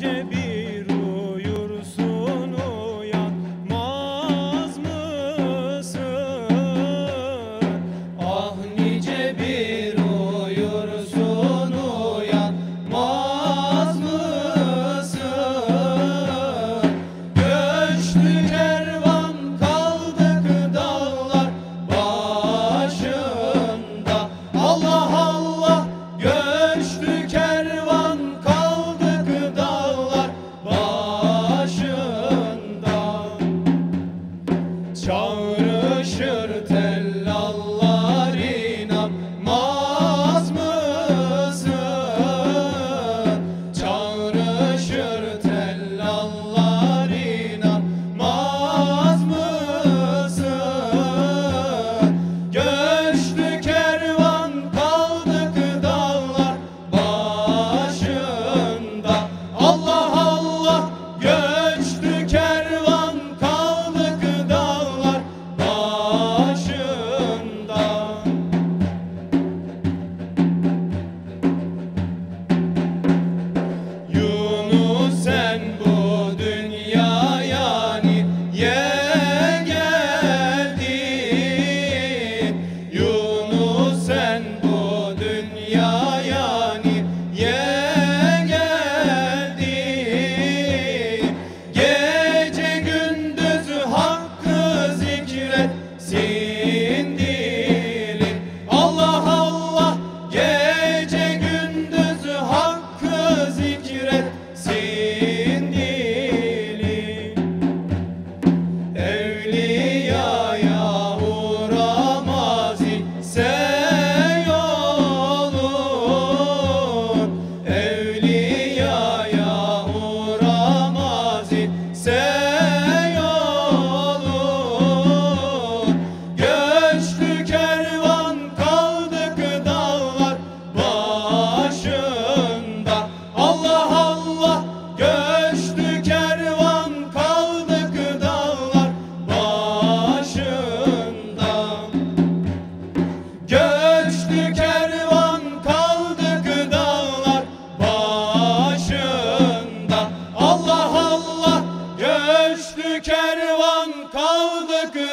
Yeah.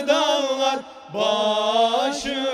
dağlar başında.